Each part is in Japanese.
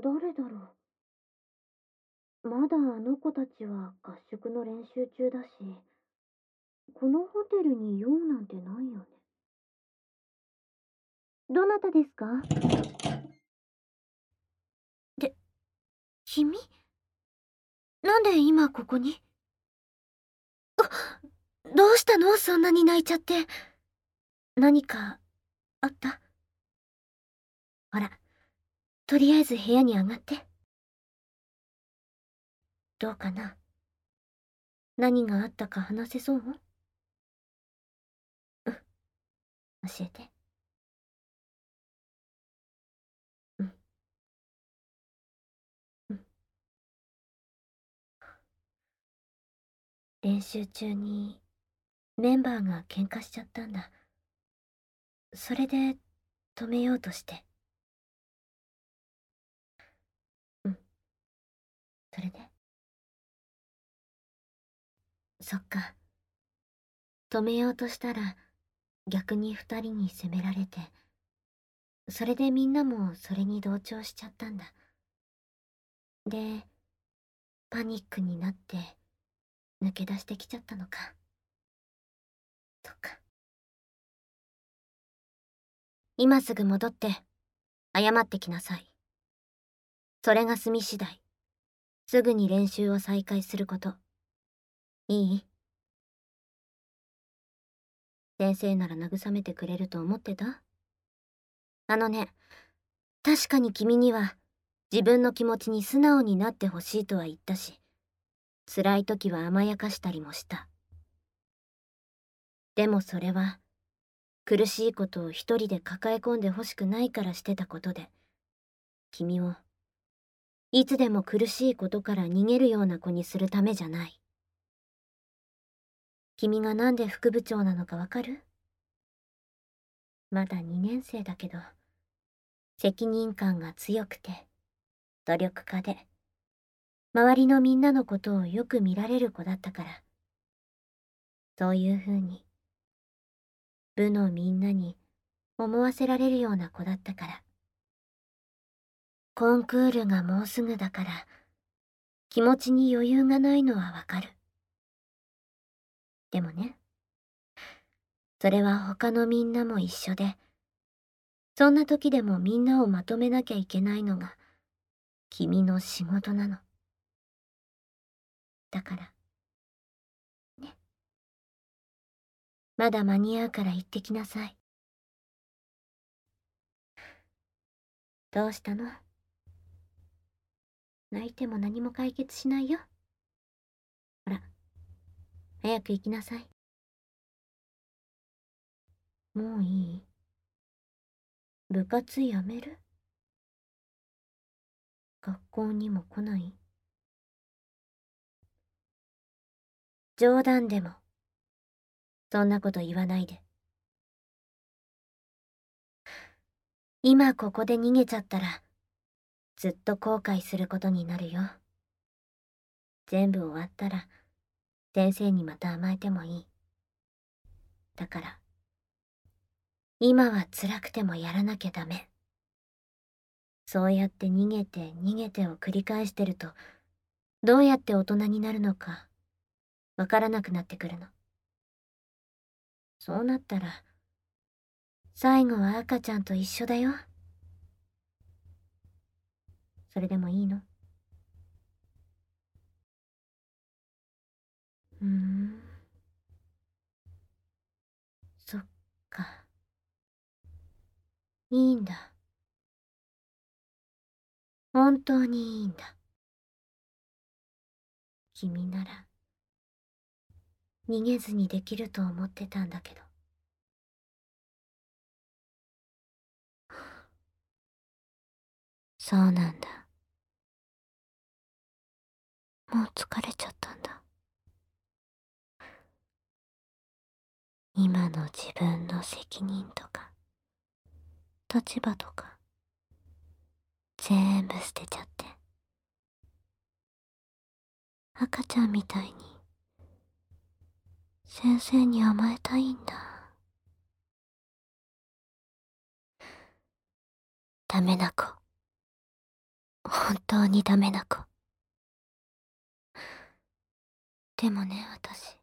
誰だろう。まだあの子たちは合宿の練習中だし、このホテルに用なんてないよね。どなたですか？で、君？なんで今ここに？あ、どうしたの？そんなに泣いちゃって。何か、あった？ほら、とりあえず部屋に上がって。どうかな？何があったか話せそう？うん。教えて。うん。うん。練習中にメンバーが喧嘩しちゃったんだ。それで止めようとして。それで。そっか。止めようとしたら逆に二人に責められてそれでみんなもそれに同調しちゃったんだ。でパニックになって抜け出してきちゃったのか。そっか。今すぐ戻って謝ってきなさい。それが済み次第。すぐに練習を再開すること。いい？先生なら慰めてくれると思ってた？あのね、確かに君には自分の気持ちに素直になってほしいとは言ったし、辛い時は甘やかしたりもした。でもそれは、苦しいことを一人で抱え込んでほしくないからしてたことで、君をいつでも苦しいことから逃げるような子にするためじゃない。君がなんで副部長なのかわかる？まだ2年生だけど、責任感が強くて、努力家で、周りのみんなのことをよく見られる子だったから。そういう風に、部のみんなに思わせられるような子だったから。コンクールがもうすぐだから、気持ちに余裕がないのはわかる。でもね、それは他のみんなも一緒で、そんな時でもみんなをまとめなきゃいけないのが、君の仕事なの。だから、ね。まだ間に合うから行ってきなさい。どうしたの？泣いても何も解決しないよ。ほら、早く行きなさい。もういい部活やめる？学校にも来ない？冗談でも、そんなこと言わないで。今ここで逃げちゃったら、ずっと後悔することになるよ。全部終わったら、先生にまた甘えてもいい。だから、今は辛くてもやらなきゃダメ。そうやって逃げて逃げてを繰り返してると、どうやって大人になるのか、わからなくなってくるの。そうなったら、最後は赤ちゃんと一緒だよ。それでもいいの？うん。そっか。いいんだ。本当にいいんだ。君なら逃げずにできると思ってたんだけど。そうなんだ。もう疲れちゃったんだ。今の自分の責任とか立場とか全部捨てちゃって。赤ちゃんみたいに先生に甘えたいんだ。ダメな子。本当にダメな子。でもね、私。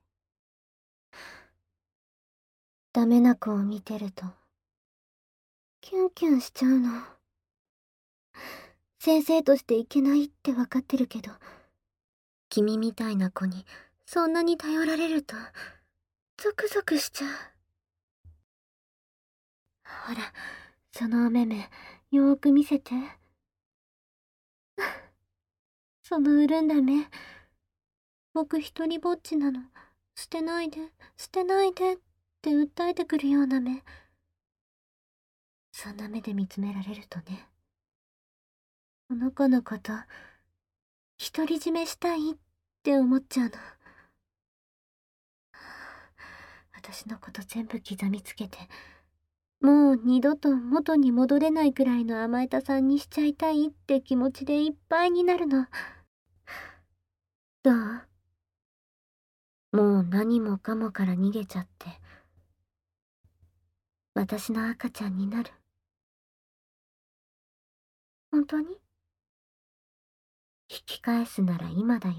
ダメな子を見てると、キュンキュンしちゃうの。先生としていけないってわかってるけど、君みたいな子にそんなに頼られると、ゾクゾクしちゃう。ほら、そのお目目、よーく見せて。その潤んだ目、僕一人ぼっちなの。捨てないで、捨てないでって訴えてくるような目。そんな目で見つめられるとね、この子のこと、独り占めしたいって思っちゃうの。私のこと全部刻みつけて、もう二度と元に戻れないくらいの甘えたさんにしちゃいたいって気持ちでいっぱいになるの。もう何もかもから逃げちゃって、私の赤ちゃんになる。本当に？引き返すなら今だよ。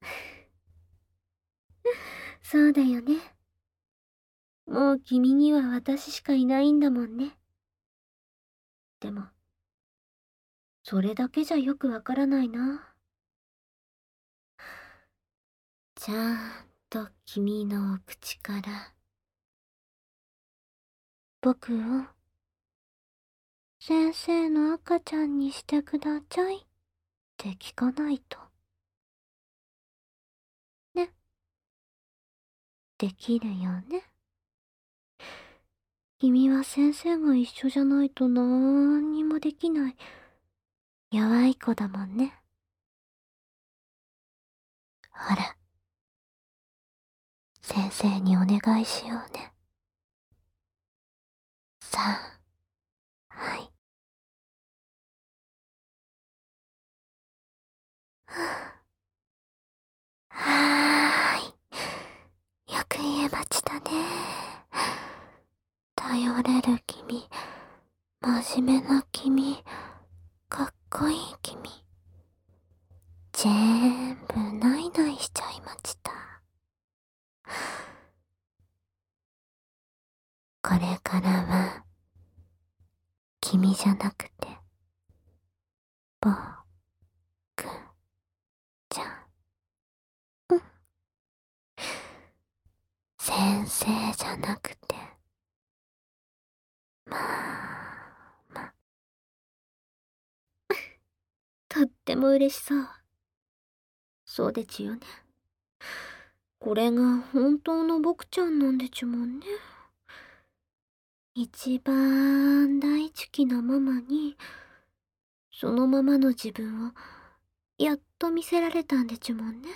そうだよね。もう君には私しかいないんだもんね。でも、それだけじゃよくわからないな。ちゃんと君のお口から、僕を、先生の赤ちゃんにしてください？って聞かないと。ね。できるよね。君は先生が一緒じゃないとなんにもできない、弱い子だもんね。ほら、先生にお願いしようね。さあ、はい。はーい。よく言えましたね。頼れる君、真面目な君、かっこいい君。全部ないないしちゃいました。これからは、君じゃなくて、僕、じゃん、うん。先生じゃなくて、まあ、ま。とっても嬉しそう。そうでちゅよね。これが本当の僕ちゃんなんでちゅもんね。一番大好きなママに、そのままの自分をやっと見せられたんでちゅもんね。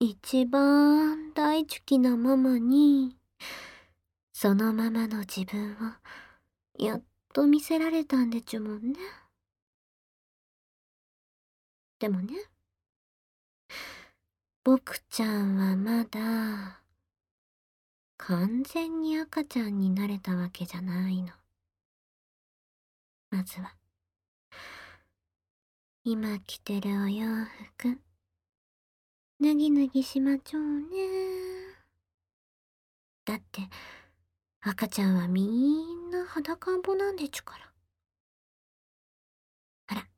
一番大好きなママに、そのままの自分をやっと見せられたんでちゅもんね。でもね、僕ちゃんはまだ完全に赤ちゃんになれたわけじゃないの。まずは、今着てるお洋服、脱ぎ脱ぎしまちょうね。だって、赤ちゃんはみんな裸んぼなんでちゅから。あら、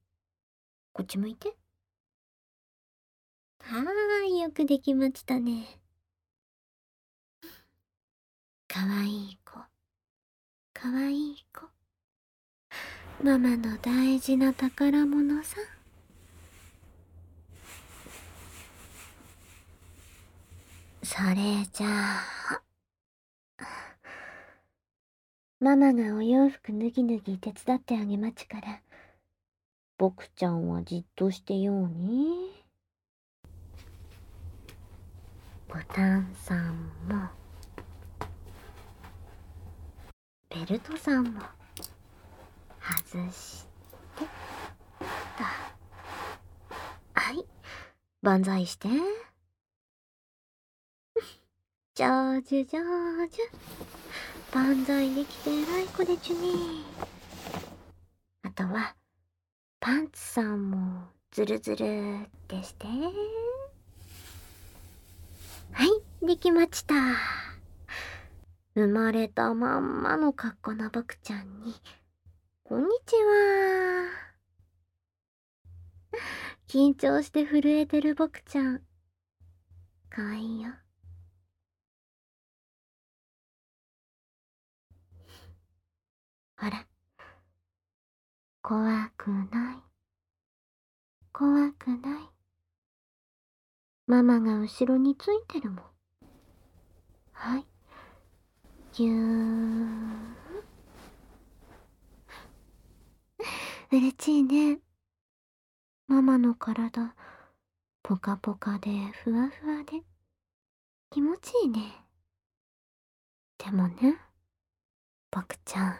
こっち向いて。はーい、よくできましたね。かわいい子、かわいい子。ママの大事な宝物さ。それじゃあ。ママがお洋服脱ぎ脱ぎ手伝ってあげまちから、僕ちゃんはじっとしてように。ボタンさんも、ベルトさんも、外して、だ。はい、万歳して。上手上手。万歳できて偉い子でちゅね。あとは、パンツさんもズルズルってして。はい、できました。生まれたまんまの格好な僕ちゃんに、こんにちは。緊張して震えてる僕ちゃん。かわいいよ。ほら。怖くない。怖くない。ママが後ろについてるもん。はい。ぎゅーん。嬉しいね。ママの体、ポカポカでふわふわで、気持ちいいね。でもね、僕ちゃん。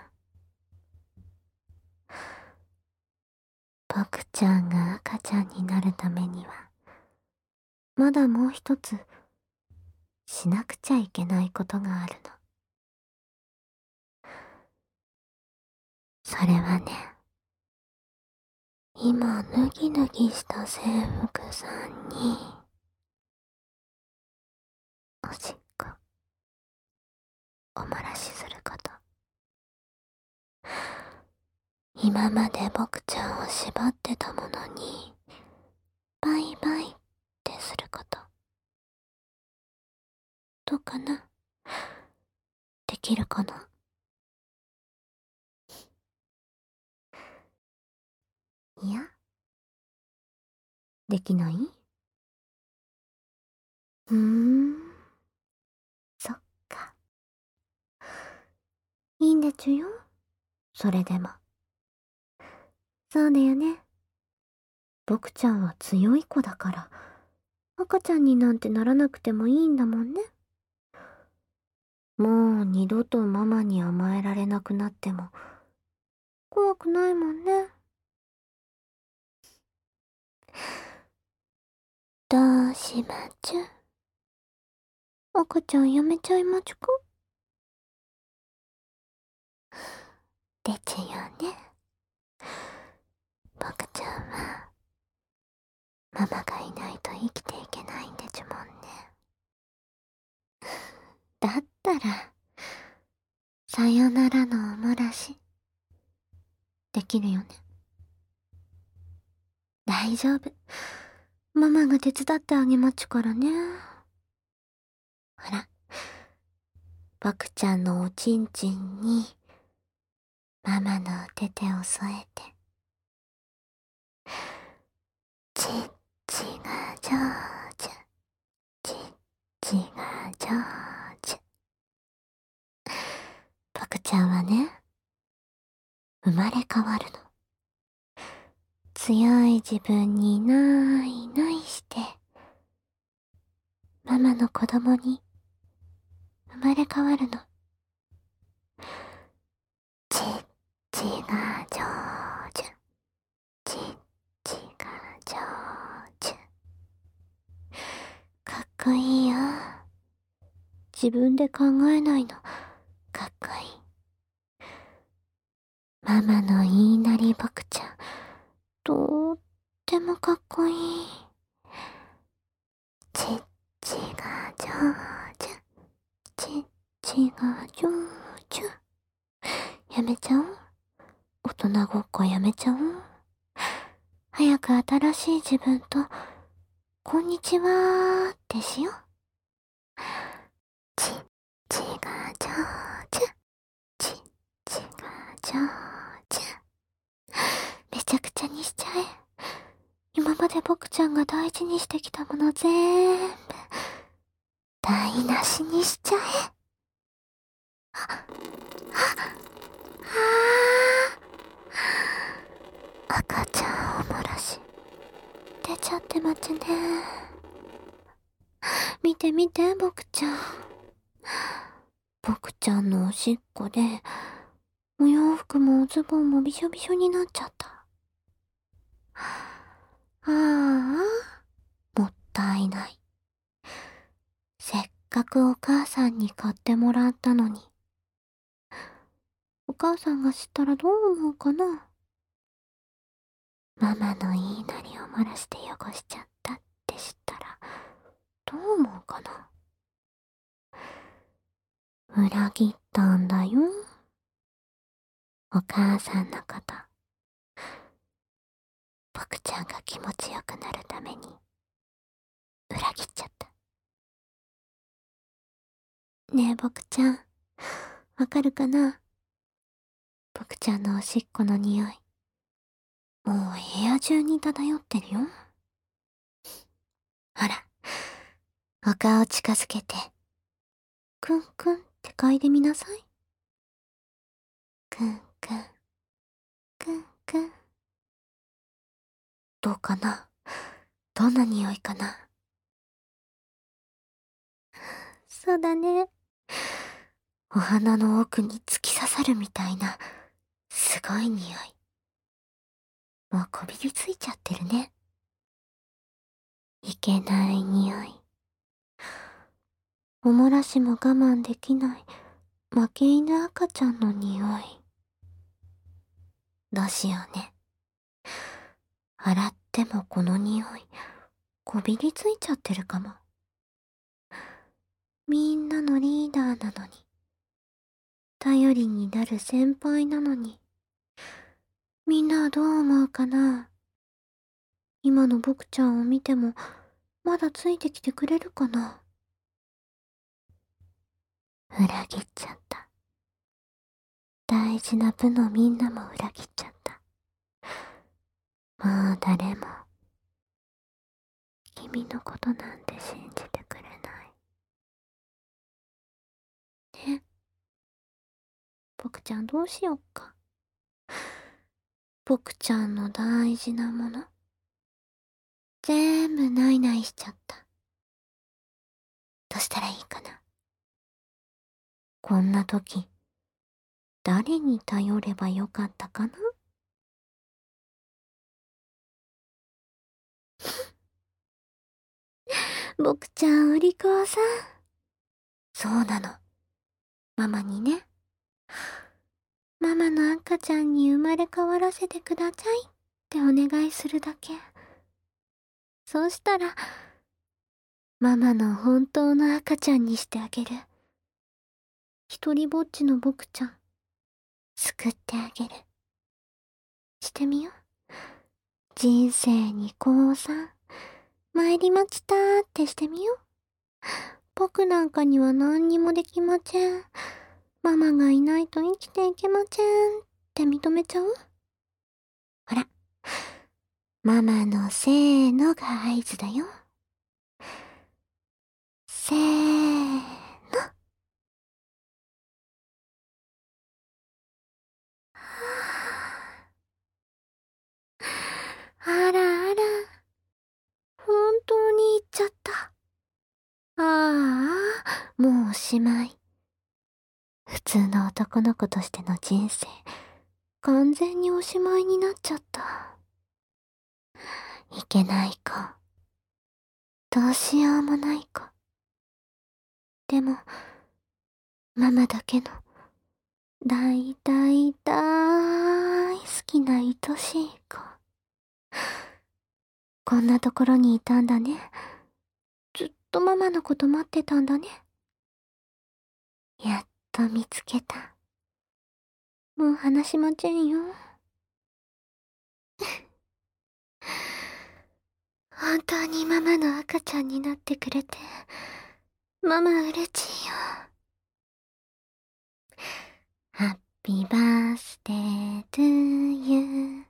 僕ちゃんが赤ちゃんになるためには、まだもう一つ、しなくちゃいけないことがあるの。それはね、今脱ぎ脱ぎした制服さんに、おしっこ、お漏らしすること。今まで僕ちゃんを縛ってたものに、バイバイすること。どうかな？できるかな？いや？できない？うーん。そっか。いいんでちゅよ。それでも。そうだよね。僕ちゃんは強い子だから、赤ちゃんになんてならなくてもいいんだもんね。もう二度とママに甘えられなくなっても、怖くないもんね。どうしまちゅ赤ちゃんやめちゃいまちゅか？でちゅよね。僕ちゃんは、ママがないと生きていけないんでちゅもんね。だったら、さよならのおもらし、できるよね。大丈夫。ママが手伝ってあげまちからね。ほら、僕ちゃんのおちんちんに、ママのお手手を添えて。ちっちが上手。ちっちが上手。僕ちゃんはね、生まれ変わるの。強い自分にないないして、ママの子供に生まれ変わるの。ちっちが上手。ちっちが上手。かっこいいよ。自分で考えないの。かっこいい。ママの言いなり僕ちゃん。とってもかっこいい。ちっちが上手。ちっちが上手。やめちゃおう。大人ごっこやめちゃおう。早く新しい自分と、こんにちはってしよう。ちちが上手。ちっちが上手。めちゃくちゃにしちゃえ。今まで僕ちゃんが大事にしてきたものぜーんぶ、台無しにしちゃえ。あ、あ、あ赤ちゃんおもらし、出ちゃってまちね。見て見て、僕ちゃん。僕ちゃんのおしっこで、お洋服もおズボンもびしょびしょになっちゃった。ああ、もったいない。せっかくお母さんに買ってもらったのに。お母さんが知ったらどう思うかなママの言いなりを漏らして汚しちゃったって知ったら、どう思うかな？裏切ったんだよ。お母さんのこと。僕ちゃんが気持ちよくなるために、裏切っちゃった。ねえ、僕ちゃん、わかるかな？僕ちゃんのおしっこの匂い。もう部屋中に漂ってるよ。ほら、お顔近づけて、くんくんって嗅いでみなさい。くんくん、くんくん。どうかな？どんな匂いかな？そうだね。お花の奥に突き刺さるみたいな、すごい匂い。もうこびりついちゃってるね。いけない匂い。おもらしも我慢できない負け犬赤ちゃんの匂い。どうしようね。洗ってもこの匂い、こびりついちゃってるかも。みんなのリーダーなのに。頼りになる先輩なのに。みんなはどう思うかな？今の僕ちゃんを見ても、まだついてきてくれるかな？裏切っちゃった。大事な部のみんなも裏切っちゃった。もう誰も、君のことなんて信じてくれない。ね？僕ちゃんどうしよっか？僕ちゃんの大事なもの、全部ないないしちゃった。どうしたらいいかな。こんな時、誰に頼ればよかったかな？僕ちゃんお利口さん。そうなの。ママにね。ママの赤ちゃんに生まれ変わらせてくださいってお願いするだけ。そうしたら、ママの本当の赤ちゃんにしてあげる。一人ぼっちの僕ちゃん、救ってあげる。してみよう。人生に降参、参りましたーってしてみよう。僕なんかには何にもできません。ママがいないと生きていけませんって認めちゃう？ほら、ママのせーのが合図だよ。せーの。あらあら、本当に行っちゃった。ああ、もうおしまい。普通の男の子としての人生、完全におしまいになっちゃった。いけない子。どうしようもない子。でも、ママだけの、大大大好きな愛しい子。こんなところにいたんだね。ずっとママのこと待ってたんだね。やっと見つけた。もう話しませんよ。本当にママの赤ちゃんになってくれて、ママ嬉しいよ。ハッピーバースデートゥーユー。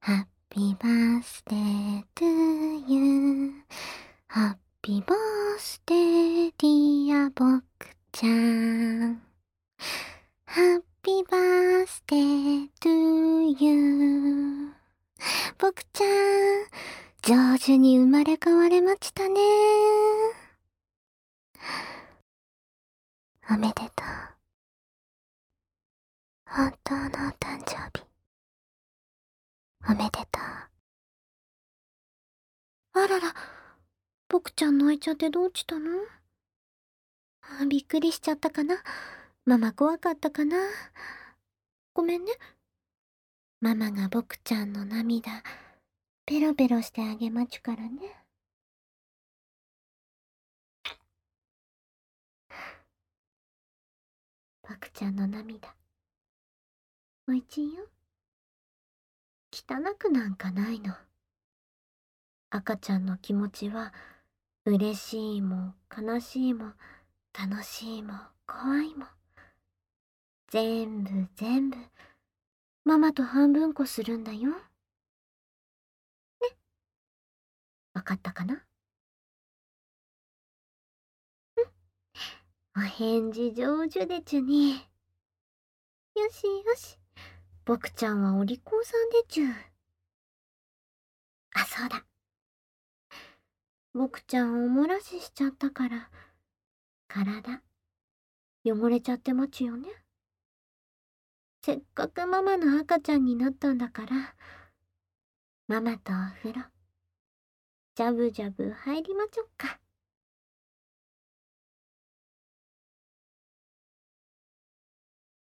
ハッピーバースデートゥーユー。ハッピーバースデーディア僕ちゃん。ハッピーバースデートゥーユー。僕ちゃん、上手に生まれ変われましたね。おめでとう。本当のお誕生日。おめでとう。あらら、僕ちゃん泣いちゃってどうしたの？びっくりしちゃったかな？ママ怖かったかな？ごめんね。ママが僕ちゃんの涙、ペロペロしてあげまちゅからね。僕ちゃんの涙、おいちいよ。汚くなんかないの。赤ちゃんの気持ちは、嬉しいも悲しいも楽しいも怖いも全部全部ママと半分こするんだよ。ね。わかったかな？お返事上手でちゅね。よしよし。僕ちゃんはお利口さんでちゅ。あ、そうだ。ボクちゃんおもらししちゃったから、体、汚れちゃってまちよね。せっかくママの赤ちゃんになったんだから、ママとお風呂、ジャブジャブ入りまちょっか。